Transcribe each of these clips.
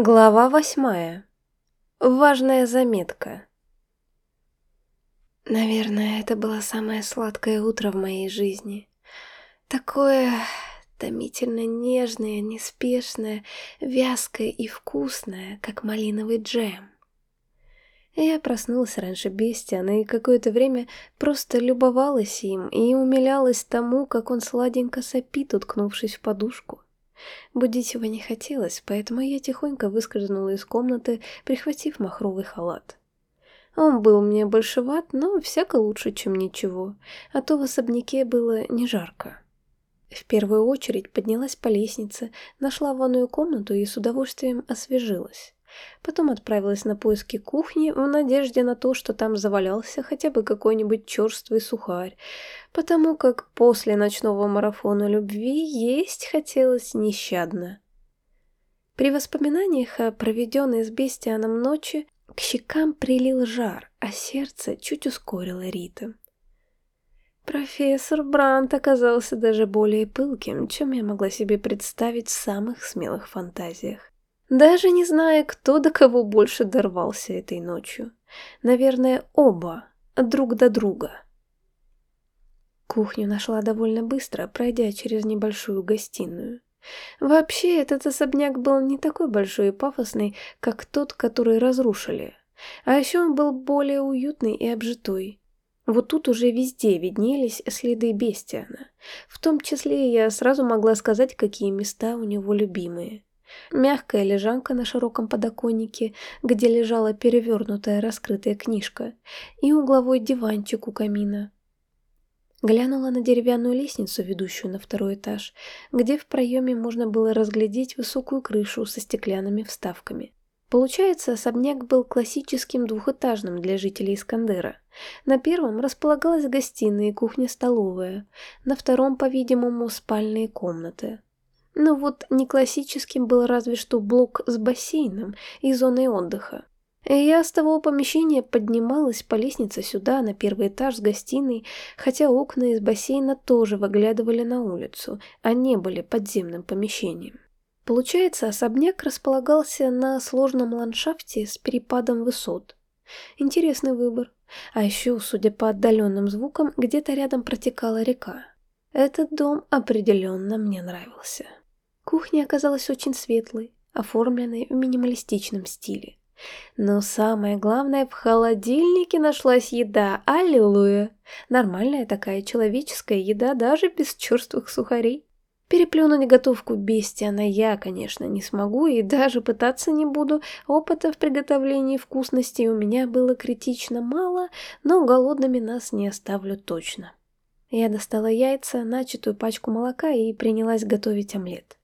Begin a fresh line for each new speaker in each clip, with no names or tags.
Глава восьмая. Важная заметка. Наверное, это было самое сладкое утро в моей жизни. Такое томительно нежное, неспешное, вязкое и вкусное, как малиновый джем. Я проснулась раньше Бестиана и какое-то время просто любовалась им и умилялась тому, как он сладенько сопит, уткнувшись в подушку. Будить его не хотелось, поэтому я тихонько выскользнула из комнаты, прихватив махровый халат. Он был мне большеват, но всяко лучше, чем ничего, а то в особняке было не жарко. В первую очередь поднялась по лестнице, нашла ванную комнату и с удовольствием освежилась. Потом отправилась на поиски кухни в надежде на то, что там завалялся хотя бы какой-нибудь черствый сухарь, потому как после ночного марафона любви есть хотелось нещадно. При воспоминаниях о проведенной с Бестианом ночи к щекам прилил жар, а сердце чуть ускорило ритм. Профессор Брант оказался даже более пылким, чем я могла себе представить в самых смелых фантазиях. Даже не зная, кто до кого больше дорвался этой ночью. Наверное, оба, друг до друга. Кухню нашла довольно быстро, пройдя через небольшую гостиную. Вообще, этот особняк был не такой большой и пафосный, как тот, который разрушили. А еще он был более уютный и обжитой. Вот тут уже везде виднелись следы Бестиана. В том числе я сразу могла сказать, какие места у него любимые. Мягкая лежанка на широком подоконнике, где лежала перевернутая раскрытая книжка, и угловой диванчик у камина. Глянула на деревянную лестницу, ведущую на второй этаж, где в проеме можно было разглядеть высокую крышу со стеклянными вставками. Получается, особняк был классическим двухэтажным для жителей Искандера. На первом располагалась гостиная и кухня-столовая, на втором, по-видимому, спальные комнаты. Но вот не классическим был разве что блок с бассейном и зоной отдыха. Я с того помещения поднималась по лестнице сюда, на первый этаж с гостиной, хотя окна из бассейна тоже выглядывали на улицу, а не были подземным помещением. Получается, особняк располагался на сложном ландшафте с перепадом высот. Интересный выбор. А еще, судя по отдаленным звукам, где-то рядом протекала река. Этот дом определенно мне нравился. Кухня оказалась очень светлой, оформленной в минималистичном стиле. Но самое главное, в холодильнике нашлась еда, аллилуйя! Нормальная такая человеческая еда, даже без черствых сухарей. Переплюнуть готовку Бестиана я, конечно, не смогу и даже пытаться не буду. Опыта в приготовлении вкусностей у меня было критично мало, но голодными нас не оставлю точно. Я достала яйца, начатую пачку молока и принялась готовить омлет.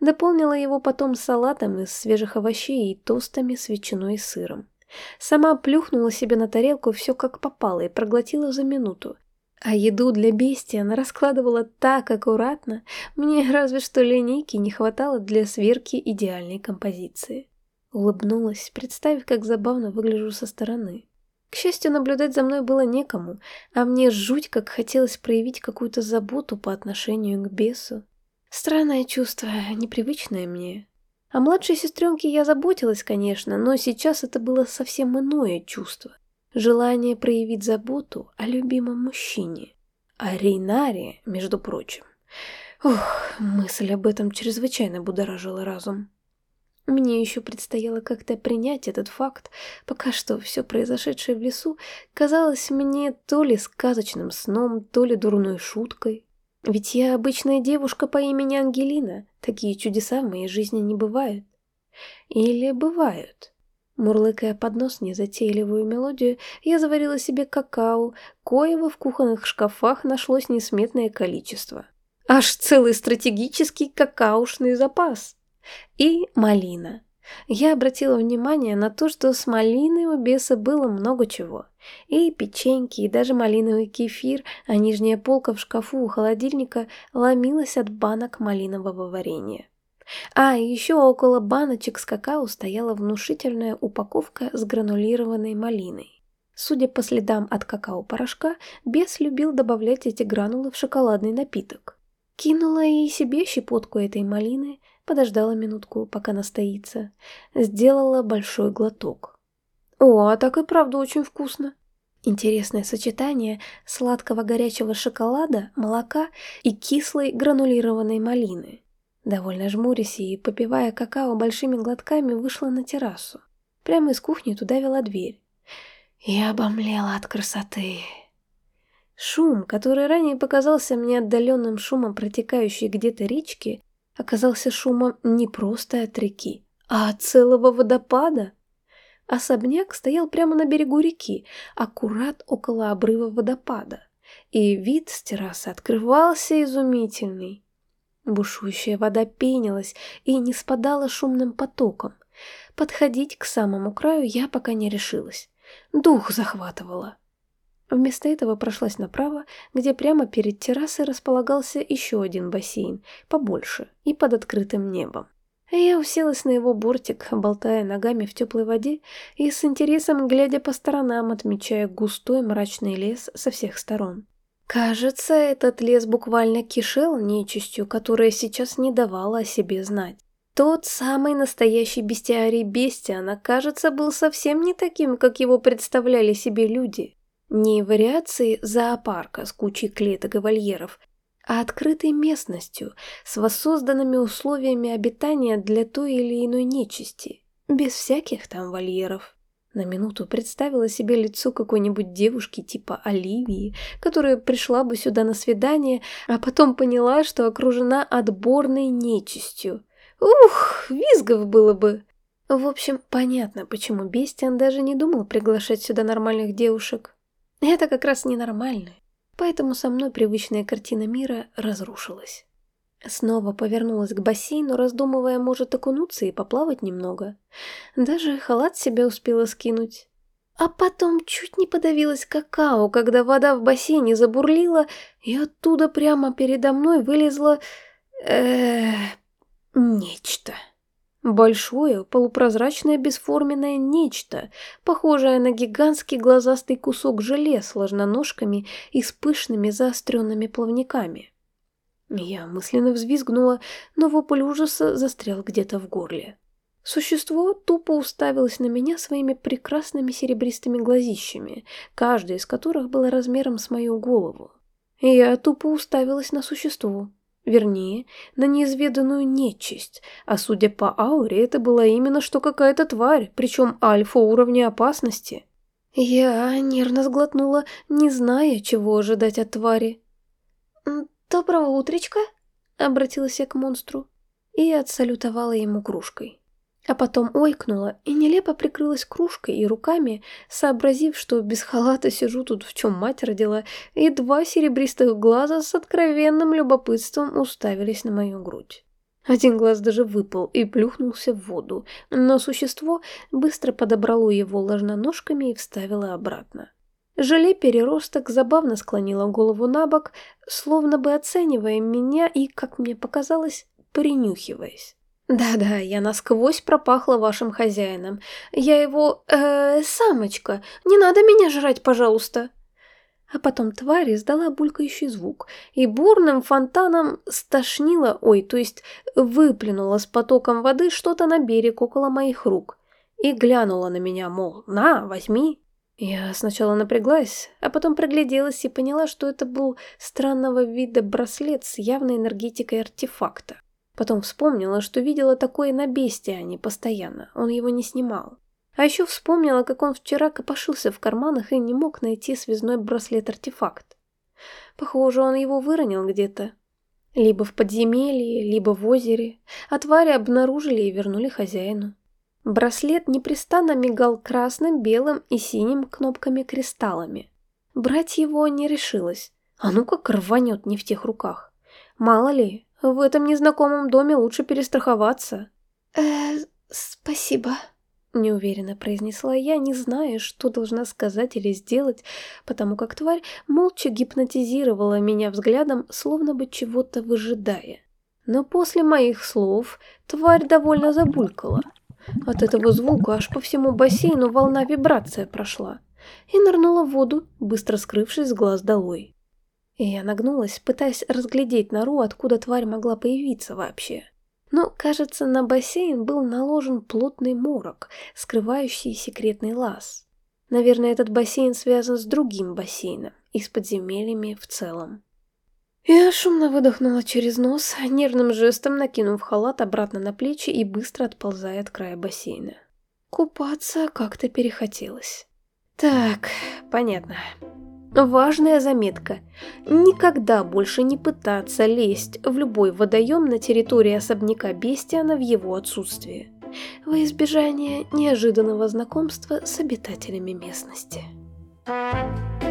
Дополнила его потом салатом из свежих овощей и тостами с ветчиной и сыром. Сама плюхнула себе на тарелку все как попало и проглотила за минуту. А еду для бестия она раскладывала так аккуратно, мне разве что линейки не хватало для сверки идеальной композиции. Улыбнулась, представив, как забавно выгляжу со стороны. К счастью, наблюдать за мной было некому, а мне жуть как хотелось проявить какую-то заботу по отношению к бесу. Странное чувство, непривычное мне. О младшей сестренке я заботилась, конечно, но сейчас это было совсем иное чувство. Желание проявить заботу о любимом мужчине. О Рейнаре, между прочим. Ух, мысль об этом чрезвычайно будоражила разум. Мне еще предстояло как-то принять этот факт, пока что все произошедшее в лесу казалось мне то ли сказочным сном, то ли дурной шуткой. Ведь я обычная девушка по имени Ангелина. Такие чудеса в моей жизни не бывают. Или бывают. Мурлыкая под нос незатейливую мелодию, я заварила себе какао, коего в кухонных шкафах нашлось несметное количество. Аж целый стратегический какаушный запас. И малина. Я обратила внимание на то, что с малиной у беса было много чего. И печеньки, и даже малиновый кефир, а нижняя полка в шкафу у холодильника ломилась от банок малинового варенья. А еще около баночек с какао стояла внушительная упаковка с гранулированной малиной. Судя по следам от какао-порошка, бес любил добавлять эти гранулы в шоколадный напиток. Кинула и себе щепотку этой малины, подождала минутку, пока настоится, сделала большой глоток. О, а так и правда очень вкусно. Интересное сочетание сладкого горячего шоколада, молока и кислой гранулированной малины. Довольно жмурясь и попивая какао большими глотками, вышла на террасу. Прямо из кухни туда вела дверь. Я обомлела от красоты. Шум, который ранее показался мне отдаленным шумом протекающей где-то речки, оказался шумом не просто от реки, а от целого водопада. Особняк стоял прямо на берегу реки, аккурат около обрыва водопада, и вид с террасы открывался изумительный. Бушующая вода пенилась и не спадала шумным потоком. Подходить к самому краю я пока не решилась. Дух захватывало. Вместо этого прошлась направо, где прямо перед террасой располагался еще один бассейн, побольше и под открытым небом. Я уселась на его бортик, болтая ногами в теплой воде и с интересом глядя по сторонам, отмечая густой мрачный лес со всех сторон. Кажется, этот лес буквально кишел нечистью, которая сейчас не давала о себе знать. Тот самый настоящий бестиарий Бестиана, кажется, был совсем не таким, как его представляли себе люди. Не вариацией зоопарка с кучей клеток и вольеров, а открытой местностью, с воссозданными условиями обитания для той или иной нечисти, без всяких там вольеров. На минуту представила себе лицо какой-нибудь девушки типа Оливии, которая пришла бы сюда на свидание, а потом поняла, что окружена отборной нечистью, Ух, визгов было бы. В общем, понятно, почему Бестиан даже не думал приглашать сюда нормальных девушек. Это как раз ненормально. Поэтому со мной привычная картина мира разрушилась. Снова повернулась к бассейну, раздумывая, может окунуться и поплавать немного. Даже халат себя успела скинуть. А потом чуть не подавилась какао, когда вода в бассейне забурлила, и оттуда прямо передо мной вылезла... Э, Нечто. Большое, полупрозрачное бесформенное нечто, похожее на гигантский глазастый кусок желе с ложноножками и с пышными заостренными плавниками. Я мысленно взвизгнула, но вопль ужаса застрял где-то в горле. Существо тупо уставилось на меня своими прекрасными серебристыми глазищами, каждая из которых была размером с мою голову. Я тупо уставилась на существо, Вернее, на неизведанную нечисть, а судя по ауре, это была именно что какая-то тварь, причем альфа уровня опасности. Я нервно сглотнула, не зная, чего ожидать от твари. «Доброго утречка», — обратилась я к монстру и отсалютовала ему кружкой а потом ойкнула и нелепо прикрылась кружкой и руками, сообразив, что без халата сижу тут, в чем мать родила, и два серебристых глаза с откровенным любопытством уставились на мою грудь. Один глаз даже выпал и плюхнулся в воду, но существо быстро подобрало его ложноножками и вставило обратно. Желе-переросток забавно склонила голову на бок, словно бы оценивая меня и, как мне показалось, принюхиваясь. «Да-да, я насквозь пропахла вашим хозяином. Я его... э самочка. Не надо меня жрать, пожалуйста!» А потом тварь издала булькающий звук и бурным фонтаном стошнила, ой, то есть выплюнула с потоком воды что-то на берег около моих рук и глянула на меня, мол, на, возьми. Я сначала напряглась, а потом пригляделась и поняла, что это был странного вида браслет с явной энергетикой артефакта. Потом вспомнила, что видела такое на Бестиане постоянно, он его не снимал. А еще вспомнила, как он вчера копошился в карманах и не мог найти связной браслет-артефакт. Похоже, он его выронил где-то. Либо в подземелье, либо в озере. А твари обнаружили и вернули хозяину. Браслет непрестанно мигал красным, белым и синим кнопками-кристаллами. Брать его не решилась. А ну как рванет не в тех руках. Мало ли, в этом незнакомом доме лучше перестраховаться. Э, спасибо, неуверенно произнесла я, не зная, что должна сказать или сделать, потому как тварь молча гипнотизировала меня взглядом, словно бы чего-то выжидая. Но после моих слов тварь довольно забулькала. От этого звука аж по всему бассейну волна вибрация прошла и нырнула в воду, быстро скрывшись с глаз долой. Я нагнулась, пытаясь разглядеть нору, откуда тварь могла появиться вообще. Но, кажется, на бассейн был наложен плотный морок, скрывающий секретный лаз. Наверное, этот бассейн связан с другим бассейном и с подземельями в целом. Я шумно выдохнула через нос, нервным жестом накинув халат обратно на плечи и быстро отползая от края бассейна. Купаться как-то перехотелось. Так, понятно. Важная заметка. Никогда больше не пытаться лезть в любой водоем на территории особняка Бестиана в его отсутствие. Во избежание неожиданного знакомства с обитателями местности. Thank you.